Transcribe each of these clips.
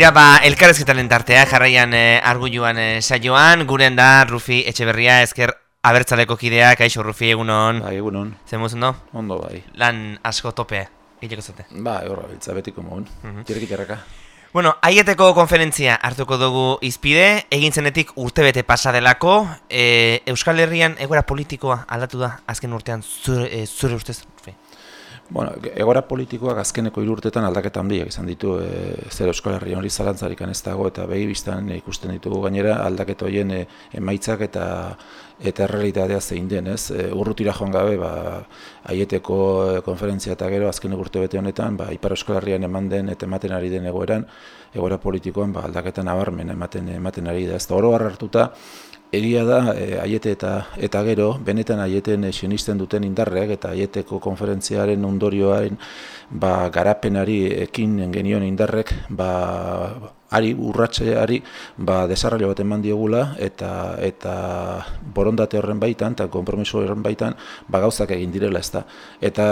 Tira ba, elkarrezketaren tartea, jarraian eh, argulluan eh, saioan, guren da Rufi Etxeberria, ezker abertzaleko kidea, kaixo Rufi egunon. Bai, egunon. Zemuz, no? Ondo bai. Lan asko tope, hileko zate. Ba, horra, biltza betiko mogun. Mhm. Tirekik Bueno, aieteko konferentzia hartuko dugu izpide, egin zenetik urtebete pasa delako, e, Euskal Herrian egoera politikoa aldatu da azken urtean zure, e, zure ustez, Rufi? Bueno, egora politikoak azkeneko hiru urtetan aldaketa handiak izan ditu e, zer Euskal Herrian hori zalantzarik ez dago eta behi biztan ikusten ditugu gainera aldaketa horien e, emaitzak eta eta errealitatea zein den, ez? E, urrutira joan gabe, ba, aieteko konferentzia eta gero azken urte bete honetan, ba, Ipar Euskal Herrian eman den eta ematen ari den egoeran, egoera politikoan ba, aldaketa nabarmen ematen ematen ari da. Ez da oro hartuta, Egia da, e, aiete eta, eta gero, benetan aieten e, sinisten duten indarreak eta aieteko konferentziaren ondorioaren ba, garapenari ekin genion indarrek ba, ari urratxeari ba, desarrailo bat eman diogula eta, eta borondate horren baitan eta konpromiso horren baitan ba, gauzak egin direla ez da. Eta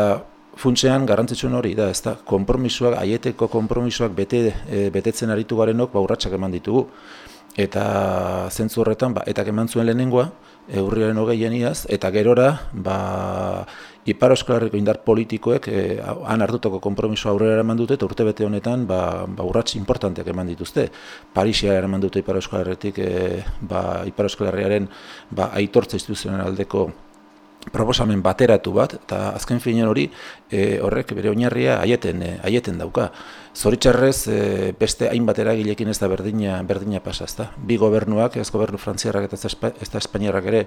funtsean garrantzitsuen hori da, ez da, konpromisoak, aieteko konpromisoak bete, e, betetzen aritu garenok ba, urratxak eman ditugu eta zentzu horretan ba eta eman zuen lehenengoa urriaren 20 eta gerora ba Ipar Euskal indar politikoek e, han hartutako konpromiso aurrera eraman dute eta urtebete honetan ba, ba urrats importanteak eman dituzte. Parisia eraman dute Ipar Euskal Herritik e, ba, Ipar Euskal Herriaren ba, aitortza instituzionaldeko proposamen bateratu bat eta azken finean hori e, horrek bere oinarria haieten e, haieten dauka. Zoritzarrez e, beste hainbat eragilekin ez da berdina berdina pasa, ezta. Bi gobernuak, ez gobernu frantziarrak eta ez da espainiarrak ere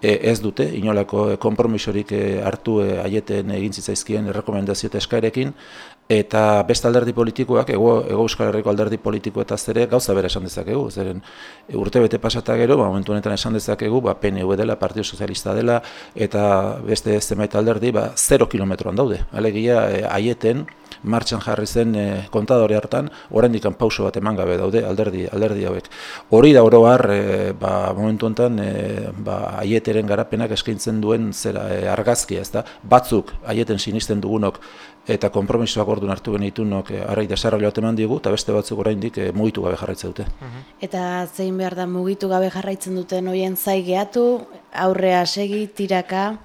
e, ez dute inolako konpromisorik e, hartu e, haieten egin zitzaizkien errekomendazio eta eskaerekin eta beste alderdi politikoak, ego, ego Euskal Herriko alderdi politiko eta zere gauza bere esan dezakegu, zeren urte bete pasata gero, ba, momentu honetan esan dezakegu, ba, PNV dela, Partido Sozialista dela, eta beste zenbait alderdi, ba, 0 kilometroan daude. Alegia, e, aieten, martxan jarri zen e, kontadore hartan, oraindik pauso bat eman gabe daude alderdi alderdi hauek. Hori da oro har, e, ba, momentu honetan e, ba, aieteren garapenak eskaintzen duen zera e, argazkia, ezta? Batzuk aieten sinisten dugunok eta konpromisoak orduan hartu genitunok e, arrai desarroilo eman digu eta beste batzuk oraindik e, mugitu gabe jarraitzen dute. Eta zein behar da mugitu gabe jarraitzen duten hoien zai geatu, aurrea segi, tiraka,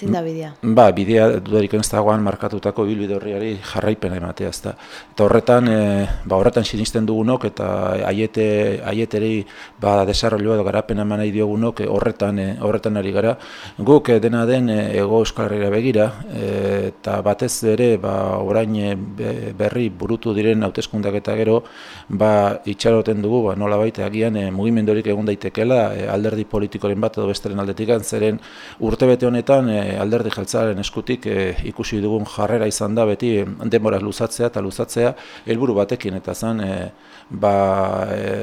Zin da bidea? Ba, bidea dudarik ez dagoan markatutako bilbide horriari jarraipena ematea, ezta. Eta horretan, e, ba, horretan sinisten dugunok eta aiete, aieteri ba, desarrollua edo garapena eman nahi diogunok e, horretan, e, horretan ari gara. Guk dena den ego euskal herriera begira, eta batez ere ba, orain berri burutu diren hauteskundak eta gero, ba, itxaroten dugu, ba, nola baita agian e, mugimendorik egun daitekela, e, alderdi politikoren bat edo besteren aldetik zeren urtebete honetan e, alderdi jeltzaren eskutik e, ikusi dugun jarrera izan da beti denbora luzatzea eta luzatzea helburu batekin. Eta zan e, ba,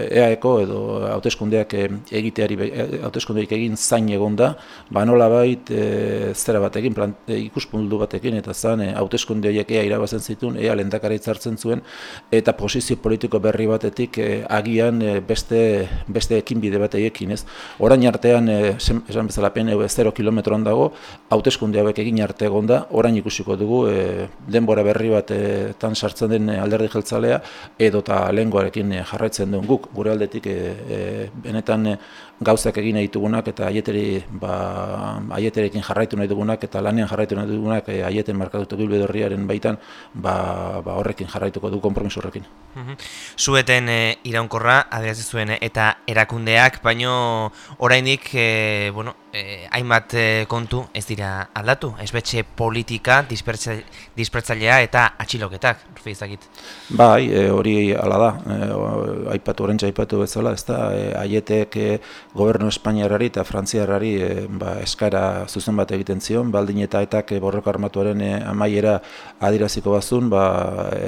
EAEko edo hauteskundeak egiteari hauteskundeik egin zain egonda ba nola bait e, zera batekin plan, e, ikuspundu batekin. Eta zan hauteskunde horiek ea irabazen zituen ea lendakari hartzen zuen eta posizio politiko berri batetik agian beste beste ekin bide batekin ez? Orain artean esan bezala PNV 0 kilometron dago hauteskunde hauek egin arte egonda, orain ikusiko dugu e, denbora berri batetan sartzen den alderdi jeltzalea edo eta lehengoarekin e, jarraitzen duen guk, gure aldetik e, e, benetan e, gauzak egin nahi dugunak eta aieteri, ba, aieterekin jarraitu nahi dugunak eta lanean jarraitu nahi dugunak e, aieten markatutu gilbe baitan ba, ba horrekin jarraituko du kompromiso horrekin. Zueten e, iraunkorra, adirazi zuen eta erakundeak, baino oraindik e, bueno, e, hainbat kontu ez dira aldatu, esbetxe politika, dispertzailea eta atxiloketak, rufi izakit. Bai, e, hori ala da, e, aipatu, orentsa aipatu bezala, ez da, e, aietek e, gobernu Espainiarari eta Frantziarari e, ba, eskara zuzen bat egiten zion, baldin eta etak e, borroka armatuaren e, amaiera adiraziko bazun, ba,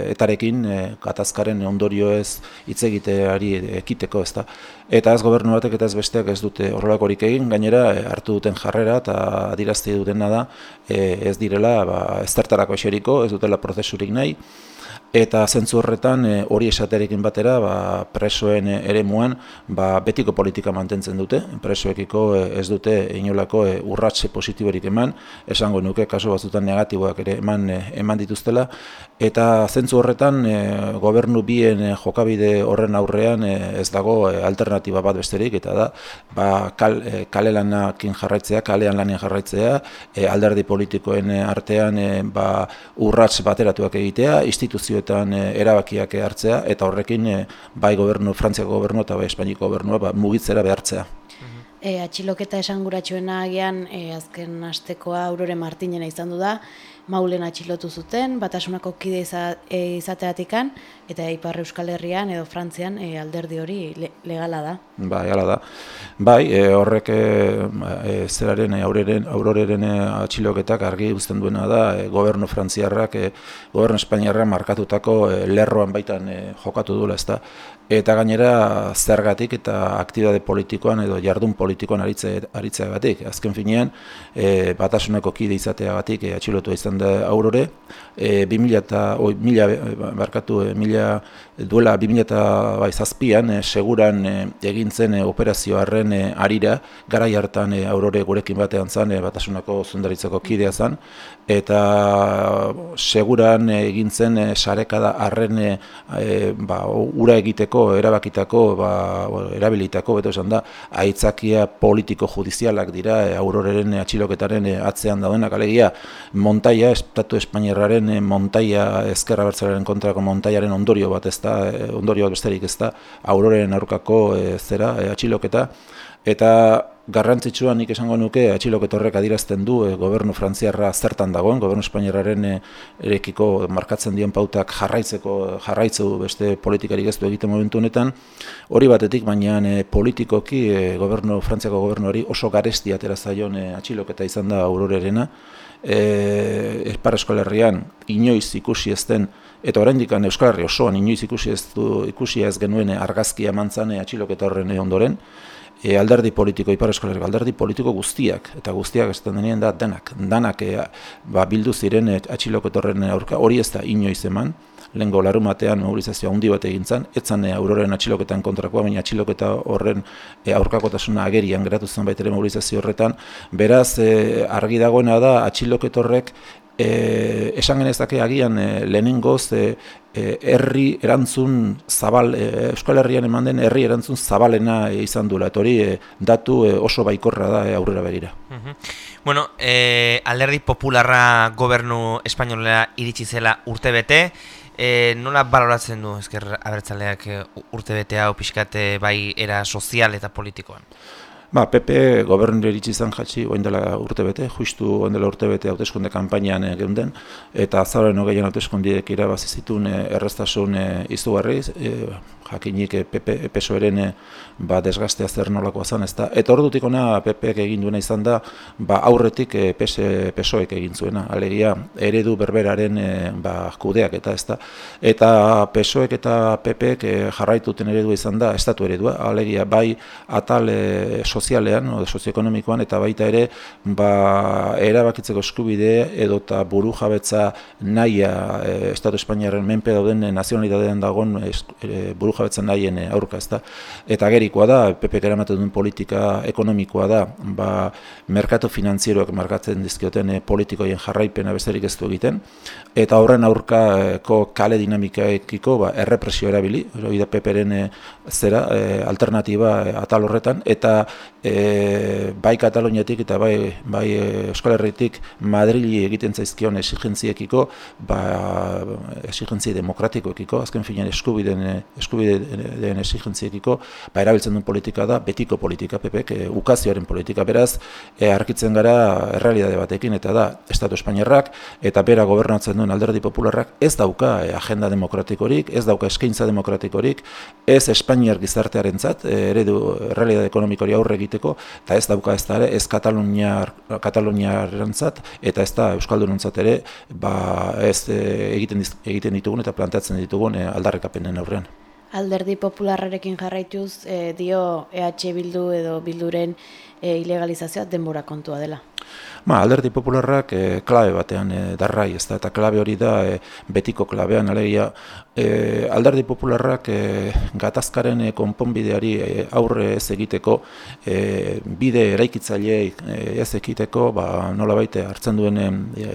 etarekin e, katazkaren ondorio ez hitz egiteari ekiteko, ez da. Eta ez gobernu batek eta ez besteak ez dute horrelakorik egin, gainera hartu duten jarrera eta adirazte dutena da ez direla ba, ez eseriko, ez dutela prozesurik nahi, eta zentzu horretan e, hori esaterekin batera ba, presoen e, ere muan ba, betiko politika mantentzen dute, presoekiko e, ez dute inolako e, urratxe positiborik eman, esango nuke kaso batzutan negatiboak ere eman, eman dituztela, eta zentzu horretan e, gobernu bien jokabide horren aurrean ez dago alternatiba bat besterik. Eta da ba, kal, e, kale lanakin jarraitzea, kalean lanien jarraitzea, alderdi politikoen artean ba, urrats bateratuak egitea, instituzioetan e, erabakiak hartzea eta horrekin e, bai gobernu, Frantziako gobernu eta bai Espainiko gobernua ba, mugitzera behartzea. E, atxiloketa esanguratsuena agian e, azken astekoa Aurore Martinena izan du da, maulen atxilotu zuten, batasunako kide e, izateatikan, eta Ipar Euskal Herrian edo Frantzian e, alderdi hori legala da. Ba, egala da. Bai, e, horrek e, e, zeraren e, aureren, auroreren atxiloketak argi uzten duena da, e, gobernu frantziarrak, e, gobernu espainiarrak markatutako e, lerroan baitan e, jokatu duela, ez da. Eta gainera zergatik eta aktibitate politikoan edo jardun politikoan aritze, aritzeagatik. Azken finean, e, batasuneko kide izateagatik e, atxilotu izan da aurore, e, 2000 eta, oi, mila, barkatu, e, mila, duela 2000 eta bai, zazpian, e, seguran e, egin zen e, operazioaren e, arira, gara hartan e, aurore gurekin batean zen, e, batasunako zundaritzeko kidea zen, eta seguran e, egin zen e, sarekada arren e, ba, ura egiteko erabakitako, ba, erabilitako, beto esan da, aitzakia politiko judizialak dira, e, auroreren e, atxiloketaren e, atzean daudenak, alegia, montaia, estatu espainiarraren e, montaia, ezkerra bertzaren kontrako montaiaren ondorio bat ez da, e, ondorio bat besterik ez da, auroreren aurkako e, zera, e, atxiloketa, eta garrantzitsua nik esango nuke atxiloket horrek adirazten du e, gobernu frantziarra zertan dagoen, gobernu espainiarraren e, erekiko markatzen dien pautak jarraitzeko jarraitzu beste politikarik ez du egiten momentu honetan, hori batetik baina e, politikoki e, gobernu frantziako gobernuari oso garesti atera zaion e, atxiloketa izan da aurorerena, e, Espar Eskolerrian inoiz ikusi ezten eta oraindik Euskal Herri osoan inoiz ikusi ez du ikusi ez genuen argazkia emantzane atxiloketa horren ondoren, e, alderdi politiko, ipar eskolareko alderdi politiko guztiak, eta guztiak ez denien da denak, danak e, ba, bildu ziren e, atxiloketorren aurka, hori ez da inoiz eman, lehenko larumatean mobilizazioa handi bat egin zen, etzan e, auroren atxiloketan kontrakoa, baina atxiloketa horren e, aurkakotasuna agerian geratu zen baitere mobilizazio horretan, beraz e, argi dagoena da atxiloketorrek e, esan genezake agian e, lehenengoz e, herri erantzun zabal, Euskal Herrian eman den herri erantzun zabalena izan duela, eta hori datu oso baikorra da aurrera begira. Bueno, alderdi popularra gobernu espainolera iritsi zela urte bete, e, nola baloratzen du ezker abertzaleak urte bete hau pixkate bai era sozial eta politikoan? Ba, PP gobernu iritsi izan jatsi, oin dela urte bete, justu oin dela urte bete hauteskunde kanpainan e, geunden, eta azaren hogeian hauteskundiek irabazizitun e, errestasun e, izugarriz, e, jakinik PP, PSOEren eh, ba, desgastea zer nolakoa zen, ezta. Eta ordutik ona PPek egin duena izan da, ba, aurretik e, PS, PSOEk egin zuena, alegia eredu berberaren e, ba, kudeak eta ezta. Eta PSOEk eta PPek e, jarraituten eredua izan da, estatu eredua, alegia bai atal e, sozialean, o, sozioekonomikoan, eta baita ere, ba, erabakitzeko eskubide edo eta buru jabetza naia e, Estatu Espainiaren menpe dauden nazionalidadean dagoen e, buru jabetzen nahien eh, aurka, ezta. Eta gerikoa da, PP eramaten duen politika ekonomikoa da, ba, merkatu finanzieroak markatzen dizkioten e, politikoien jarraipena besterik ez du egiten, eta horren aurkako kale dinamikaekiko ba, errepresio erabili, hori da PPren e, zera, e, alternatiba atal horretan, eta e, bai Kataloniatik eta bai, bai Euskal Herritik Madrili egiten zaizkion esigentziekiko, ba, esigentzi demokratikoekiko, azken finean eskubiden den exigentzieekiko ba erabiltzen duen politika da betiko politika PPek e, ukazioaren politika. Beraz e, arkitzen gara errealitate batekin eta da estatu espainiarrak eta bera gobernatzen duen alderdi popularrak ez dauka e, agenda demokratikorik ez dauka eskaintza demokratikorik ez espainiar gizartearentzat e, eredu errealitate ekonomikori aurre egiteko eta ez dauka ez da ere ez kataluniar kataluniarentzat eta ez da euskaldunontzat ere ba ez e, egiten egiten ditugun eta planteatzen ditugun e, aldarrekapenen aurrean alderdi popularrarekin jarraituz e, dio EH Bildu edo Bilduren e, ilegalizazioa denbora kontua dela. Ba, alderdi popularrak e, klabe batean e, darrai, ez da, eta klabe hori da e, betiko klabean, alegia, e, alderdi popularrak e, gatazkaren e, konponbideari e, aurre ez egiteko, e, bide eraikitzaile ez egiteko, ba, nola baite hartzen duen e,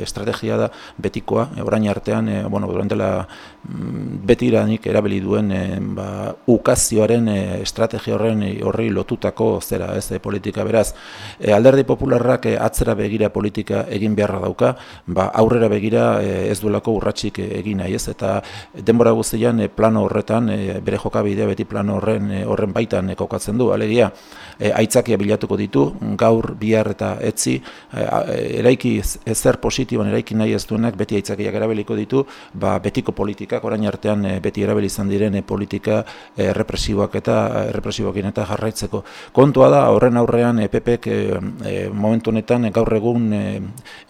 estrategia da betikoa, e, orain artean, e, bueno, durantela mm, beti iranik erabili duen e, ba, ukazioaren e, estrategia horren horri lotutako zera, ez, politika. Beraz, alderdi popularrak atzera begira begira politika egin beharra dauka, ba, aurrera begira e, ez duelako urratsik egin nahi ez, eta denbora guztian e, plano horretan, bere jokabidea beti plano horren horren baitan kokatzen du, alegia, aitzakia bilatuko ditu, gaur, bihar eta etzi, eraiki ezer positiboan eraiki nahi ez duenak beti aitzakiak erabiliko ditu, ba, betiko politikak, orain artean beti erabili izan diren politika represiboak eta represiboak eta jarraitzeko. Kontua da, horren aurrean EPPek e, momentu honetan gaur egun egun e,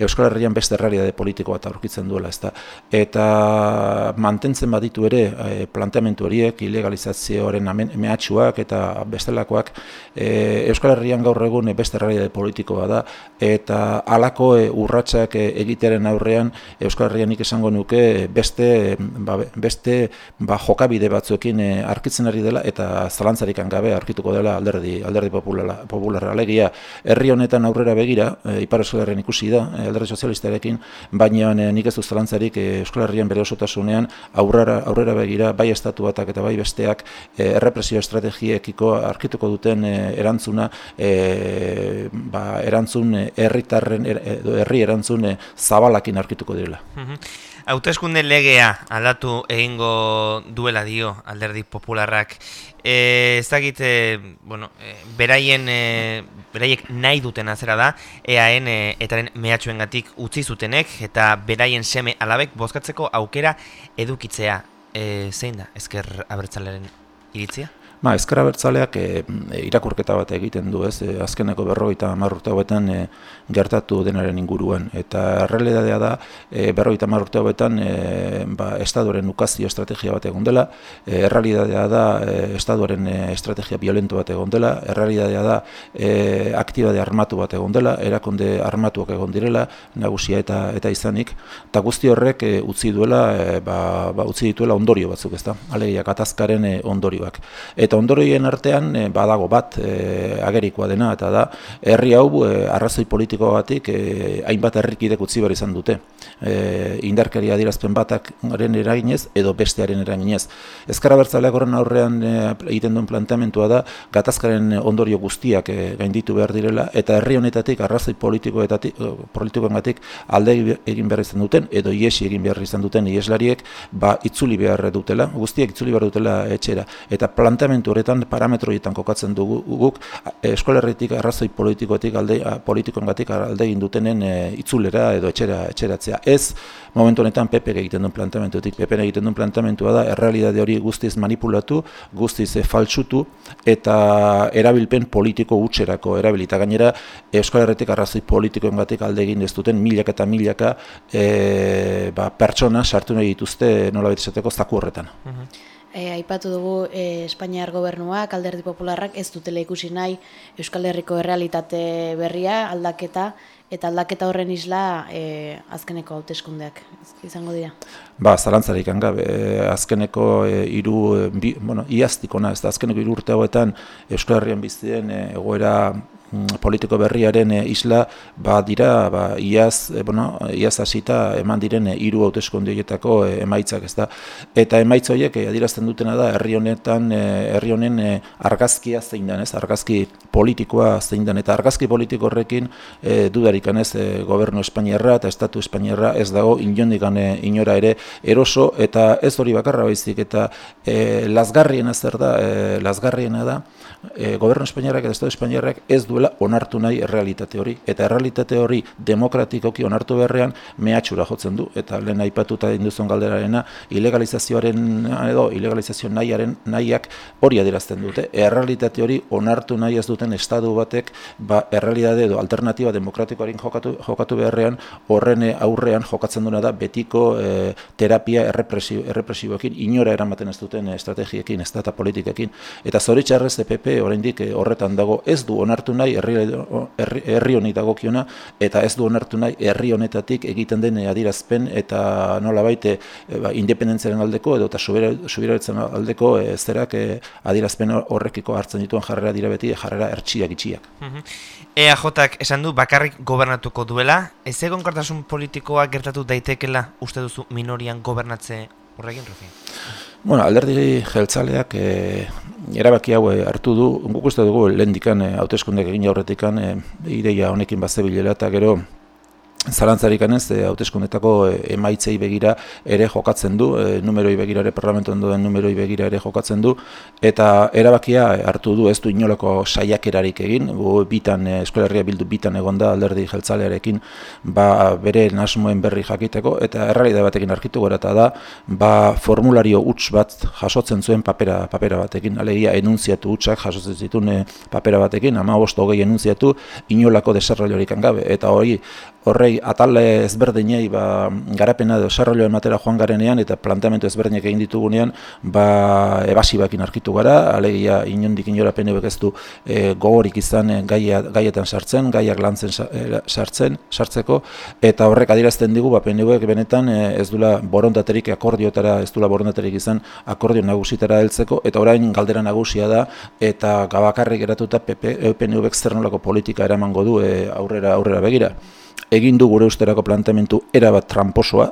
Euskal Herrian beste errealitate politiko bat aurkitzen duela, ezta. Eta mantentzen baditu ere e, planteamendu horiek ilegalizazioaren mehatxuak eta bestelakoak e, Euskal Herrian gaur egun beste errealitate politikoa da eta halako e, urratsak e, egiteren aurrean Euskal Herrian nik esango nuke beste ba, beste ba, jokabide batzuekin e, arkitzen ari dela eta zalantzarikan gabe arkituko dela alderdi alderdi populara alegia herri honetan aurrera begira e, ipar Euskal ikusi da, eh, alderdi sozialistarekin, baina eh, nik ez du zelantzarik eh, Euskal Herrian bere osotasunean aurrera, aurrera begira, bai estatu batak eta bai besteak errepresio estrategiekiko arkituko duten erantzuna, ba, erantzun herritarren herri erantzun zabalakin arkituko direla. Mhm. Hauteskunde legea aldatu egingo duela dio alderdi popularrak. E, ez dakit, bueno, e, beraien, e, beraiek nahi duten azera da, EAN e, etaren mehatxuen gatik utzi zutenek, eta beraien seme alabek bozkatzeko aukera edukitzea. E, zein da, ezker abertzalaren iritzia? Ba, ezkara bertzaleak e, irakurketa bat egiten du, ez, e, azkeneko berrogeita marrurte hauetan e, gertatu denaren inguruan. Eta realidadea da, e, berrogeita marrurte hauetan e, ba, estaduaren ukazio estrategia bat egon dela, e, realidadea da, e, estaduaren estrategia violentu bat egon dela, realidadea da, e, aktibade armatu bat egon dela, erakonde armatuak egon direla, nagusia eta eta izanik, eta guzti horrek e, utzi duela, e, ba, ba, utzi dituela ondorio batzuk, ez da, alegia, katazkaren e, ondorioak. Eta ondorioen artean e, badago bat e, agerikoa dena eta da herri hau e, arrazoi politiko batik e, hainbat herrikidek utzi behar izan dute. E, indarkeria adierazpen batak eraginez edo bestearen eraginez. Ezkara bertzaleak horren aurrean egiten duen planteamentua da gatazkaren ondorio guztiak e, gainditu behar direla eta herri honetatik arrazoi politikoetatik politikoengatik alde egin behar izan duten edo iesi egin behar izan duten ieslariek ba itzuli behar dutela, guztiak itzuli behar dutela etxera eta planteamendu momentu horretan parametroietan kokatzen dugu guk eskolerritik arrazoi politikoetik alde politikoengatik alde egin dutenen e, itzulera edo etxera etxeratzea ez momentu honetan PP egiten duen planteamentutik PP egiten duen planteamentua da errealitate hori guztiz manipulatu guztiz e, faltsutu eta erabilpen politiko utxerako erabilita gainera eskolerritik arrazoi politikoengatik alde egin ez duten milaka eta milaka e, ba, pertsona sartu nahi dituzte nola esateko zaku horretan. Mhm. E, aipatu dugu e, Espainiar gobernuak, alderdi popularrak ez dutela ikusi nahi Euskal Herriko errealitate berria, aldaketa, eta aldaketa horren isla e, azkeneko hauteskundeak izango dira. Ba, zalantzarik hanga, azkeneko e, iru, bi, bueno, iaztikona, ez da, azkeneko iru urte hauetan Euskal Herrian biztien e, egoera politiko berriaren eh, isla ba dira ba iaz e, bueno iaz hasita eman diren eh, hiru hauteskunde hoietako emaitzak ezta? Eta emaitza hoiek adierazten dutena da herri honetan herri honen argazkia zein den ez? Argazki politikoa zein den. Eta argazki politiko horrekin e, dudarik ez? Gobernu espainiarra eta estatu espainiarra ez dago inondik inora ere eroso. Eta ez hori bakarra baizik eta e, lazgarriena zer da? E, lazgarriena da e, gobernu espainiarrak eta estatu espainiarrak ez du duela onartu nahi errealitate hori. Eta errealitate hori demokratikoki onartu beharrean mehatxura jotzen du. Eta lehen aipatuta induzon galderarena ilegalizazioaren edo ilegalizazio nahiaren nahiak hori adierazten dute. Errealitate hori onartu nahi ez duten estadu batek ba errealitate edo alternativa demokratikoaren jokatu jokatu beharrean horren aurrean jokatzen duena da betiko e, terapia errepresio errepresiboekin inora eramaten ez duten estrategiekin estata politikekin. Eta zoritxarrez EPP oraindik e, horretan dago ez du onartu nahi nahi herri, honi dagokiona eta ez du onartu nahi herri honetatik egiten den adierazpen eta nola baite ba, independentziaren aldeko edo eta subiraretzen aldeko e, zerak e, adierazpen horrekiko hartzen dituen jarrera dira beti jarrera ertsiak itxiak. EAJak esan du bakarrik gobernatuko duela, ez egon politikoa gertatu daitekela uste duzu minorian gobernatze horrekin, Rofi? Bueno, alderdi jeltzaleak e, erabaki hau hartu du, guk uste dugu lehendikan e, egin aurretikan e, ideia honekin bat zebilela eta gero Zalantzarik anez, e, hauteskundetako e, emaitzei begira ere jokatzen du, e, numeroi begira ere, parlamentoan duen numeroi begira ere jokatzen du, eta erabakia hartu du ez du inolako saiakerarik egin, gu bitan, e, eskolarria bildu bitan egonda alderdi jeltzalearekin, ba, bere nasmoen berri jakiteko, eta errealida batekin arkitu gara, eta da, ba, formulario huts bat jasotzen zuen papera, papera batekin, alegia enunziatu hutsak jasotzen zituen papera batekin, ama bost hogei enunziatu, inolako desarrollorik gabe, eta hori, horrei atal ezberdinei ba, garapena edo sarrollo ematera joan garenean eta planteamendu ezberdinak egin ditugunean ba, ebasibakin arkitu gara, alegia inondik inora PNB ez du e, gogorik izan e, gaia, gaietan sartzen, gaiak lantzen e, sartzen, sartzeko, eta horrek adierazten digu ba, PNB benetan e, ez dula borondaterik akordiotara, ez dula borondaterik izan akordio nagusitara heltzeko, eta orain galdera nagusia da, eta gabakarrik eratuta PNB externolako politika eramango du e, aurrera aurrera begira egin du gure usterako planteamentu erabat tramposoa,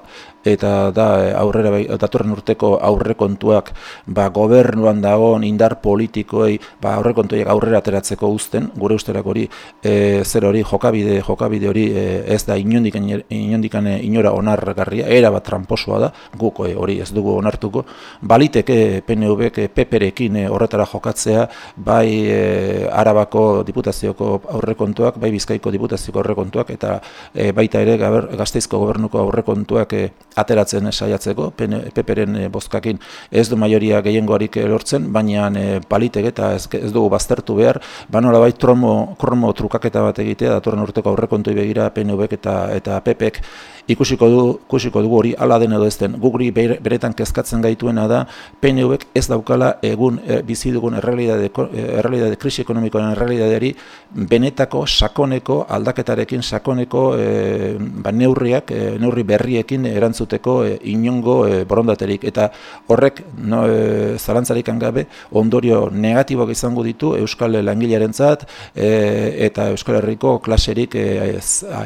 eta da aurrera bai, datorren urteko aurrekontuak ba, gobernuan dagoen indar politikoei ba, aurrekontuak aurrera ateratzeko uzten, gure usterako hori e, zer hori jokabide jokabide hori e, ez da inondikan, inondikan e, inora onargarria, erabat tramposoa da, guk e, hori ez dugu onartuko, baliteke PNV-ek peperekin e, horretara jokatzea, bai e, Arabako diputazioko aurrekontuak, bai Bizkaiko diputazioko aurrekontuak, eta e, baita ere gazteizko gobernuko aurrekontuak e, ateratzen saiatzeko, PPren e, bozkakin ez du maioria gehiengoarik lortzen, baina e, palitek eta ez, ez dugu baztertu behar, ba nola bai tromo, kromo trukaketa bat egitea, datorren urteko aurrekontui begira PNVek eta, eta PPek ikusiko du ikusiko dugu hori hala den edo ez den. Gugri beretan kezkatzen gaituena da PNVek ez daukala egun e, bizi dugun errealitate e, errealitate krisi ekonomikoaren errealitateari benetako sakoneko aldaketarekin sakoneko e, ba, neurriak e, neurri berriekin erantzuteko e, inongo e, borondaterik. Eta horrek no e, zalantzarik gabe ondorio negatiboak izango ditu euskal langilearentzat e, eta euskal herriko klaserik e,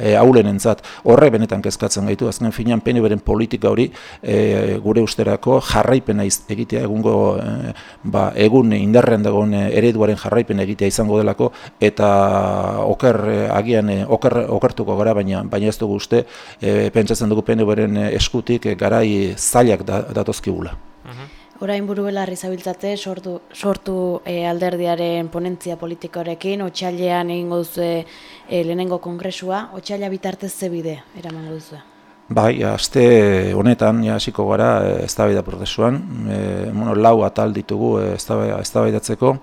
e, aulenentzat horrek benetan kezkatzen kezkatzen gaitu, azken finean PNB-ren politika hori e, gure usterako jarraipena egitea, egungo e, ba, egun indarrean dagoen ereduaren jarraipena egitea izango delako, eta oker agian oker, okertuko gara, baina baina ez dugu uste, e, pentsatzen dugu PNB-ren eskutik garai zailak da, datozkigula. Orain buru belarri zabiltzate, sortu, sortu e, alderdiaren ponentzia politikoarekin, otxailean egin duzu e, lehenengo kongresua, otxaila bitartez ze bide eraman duzu? Bai, aste honetan ja hasiko gara eh, eztabaida prozesuan, e, bueno, lau atal ditugu eztabaidatzeko.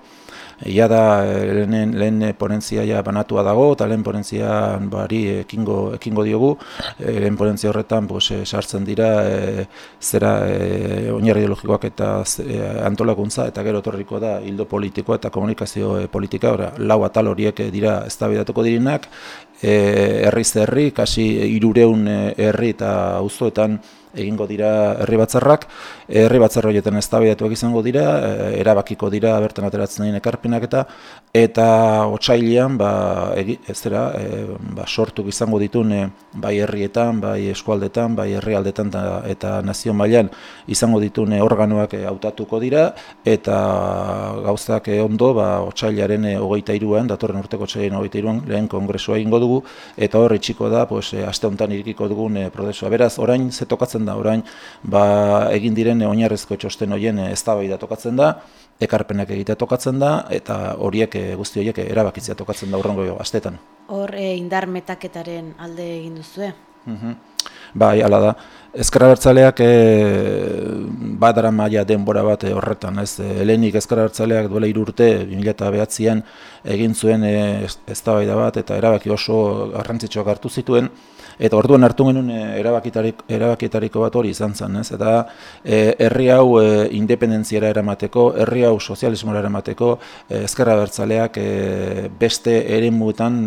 Ia da eh, lehen, lehen ponentzia ja banatua dago, eta lehen ponentzia bari ekingo, ekingo diogu. E, lehen ponentzia horretan pues, e, sartzen dira e, zera e, oinarri ideologikoak eta e, antolakuntza, eta gero torriko da hildo politikoa eta komunikazio e, politika. Ora, lau atal horiek dira eztabaidatuko direnak, e, herriz herri, kasi irureun herri eta auzoetan egingo dira herri batzarrak, herri batzar horietan eztabaidatuak izango dira, e, erabakiko dira bertan ateratzen den ekarpenak eta eta otsailean ba ezera e, ba sortu izango ditun e, bai herrietan, bai eskualdetan, bai herrialdetan eta, eta nazio mailan izango ditun organoak hautatuko dira eta gauzak ondo ba otsailaren 23an datorren urteko otsailaren 23an lehen kongresua egingo dugu eta hor itxiko da pues aste hontan irikiko dugun prozesua. Beraz, orain ze tokatzen da orain ba egin diren oinarrezko txosten horien eh, eztabaida tokatzen da, ekarpenak egitea tokatzen da eta horiek eh, guzti horiek erabakitzea tokatzen da urrengo astetan. Hor e, indar metaketaren alde egin duzu Mhm. Bai, hala da. Ezkerra bertzaleak e, badara maia denbora bat horretan, ez? Helenik ezkerra bertzaleak duela irurte, 2009an egin zuen e, eztabaida bat eta erabaki oso garrantzitsuak hartu zituen, Eta orduan hartu genuen erabakietariko bat hori izan zen, ez? Eta herri hau e, independentziara eramateko, herri hau sozialismoara eramateko, e, ezkerra bertzaleak beste ere muetan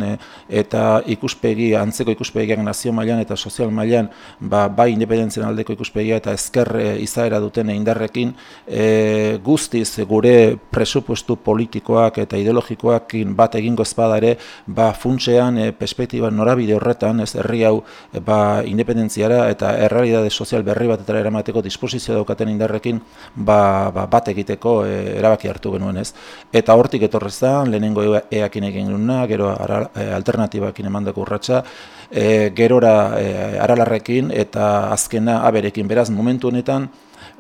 eta ikuspegi, antzeko ikuspegiak nazio mailan eta sozial mailan ba, bai independentzien aldeko ikuspegia eta ezker izaera duten indarrekin e, guztiz gure presupuestu politikoak eta ideologikoakin bat egingo ezpada ere, ba, funtsean e, perspektiba norabide horretan, ez herri hau e, ba, independentziara eta errealidade sozial berri batetara eramateko disposizio daukaten indarrekin ba, ba, bat egiteko e, erabaki hartu genuen ez. Eta hortik etorrez da, lehenengo eakin egin genuna, gero ara, e, alternatibakin emandako urratsa, e, gerora e, aralarrekin eta azkena aberekin beraz momentu honetan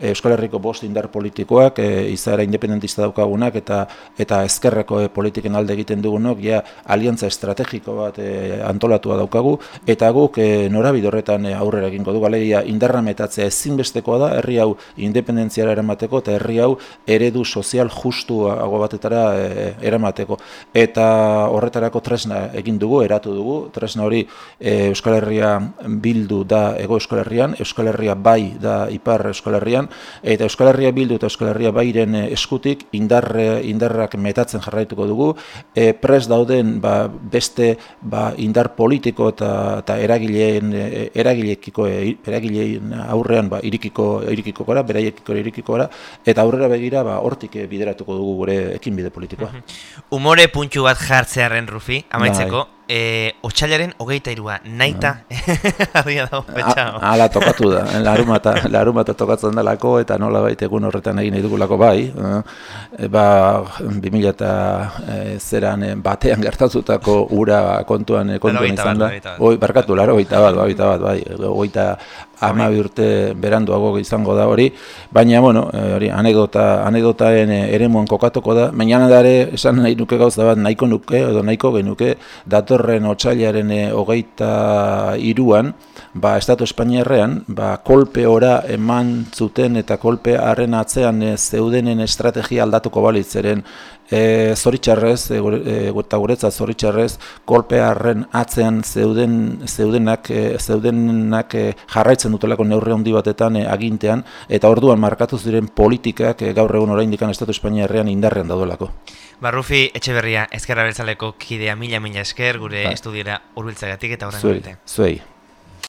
Euskal Herriko bost indar politikoak, e, izaera independentista daukagunak eta eta ezkerreko e, politiken alde egiten dugunok, ja aliantza estrategiko bat e, antolatua daukagu, eta guk e, norabide horretan e, aurrera egingo du, alegia indarra metatzea ezinbestekoa da, herri hau independentziara eramateko, eta herri hau eredu sozial justuago batetara e, eramateko. Eta horretarako tresna egin dugu, eratu dugu, tresna hori e, Euskal Herria bildu da ego Euskal Herrian, Euskal Herria bai da ipar Euskal Herrian, eta Euskal Herria bildu eta Euskal Herria bairen eh, eskutik indarre, indarrak metatzen jarraituko dugu, e, pres dauden ba, beste ba, indar politiko eta, eta eragileen, eh, eragilekiko, eragileen aurrean ba, irikiko, irikiko gara, beraiekiko irikiko gara, eta aurrera begira ba, hortik bideratuko dugu gure ekin bide politikoa. Umore puntu bat jartzearen rufi, amaitzeko, bai e, otxailaren hogeita irua, naita, adia dago, betxao. Hala tokatu da, larumata, larumata tokatzen dalako, eta nola baita egun horretan egin edugulako bai. E, ba, 2000 eta e, zeran batean gertatutako ura kontuan, kontuan izan da. Oi, barkatu, laro, oita bat, oita bat, bai, oita ama urte beranduago izango da hori, baina, bueno, hori, anekdota, anekdotaen ere moan kokatuko da, baina dare, esan nahi nuke gauza bat, nahiko nuke, edo nahiko genuke, datorren otxailaren hogeita iruan, ba, Estatu Espainiarrean, ba, kolpe ora eman zuten eta kolpe harren atzean zeudenen estrategia aldatuko balitzeren, e, zoritxarrez, e, e, eta guretza zoritxarrez, kolpearen atzean zeuden, zeudenak, e, zeudenak e, jarraitzen dutelako neurre handi batetan e, agintean, eta orduan markatu ziren politikak e, gaur egun oraindikan Estatu Espainiarrean indarrean daudelako. Barrufi Etxeberria, ezkerra bertzaleko kidea mila-mila esker, gure ba. estudiera urbiltzagatik eta horren Zuei, zuei.